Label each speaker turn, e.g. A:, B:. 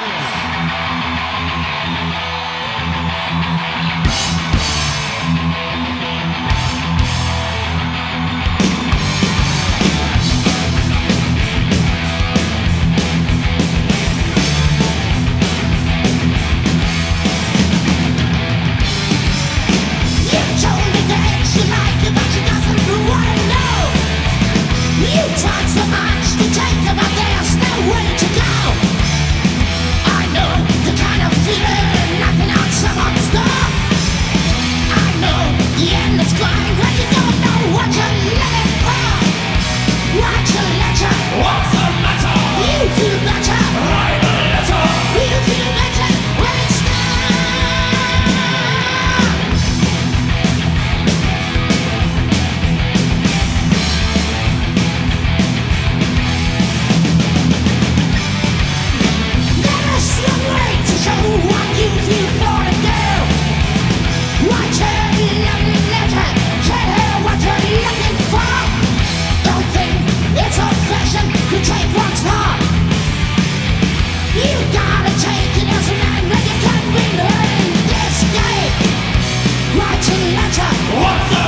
A: Yeah. What's up?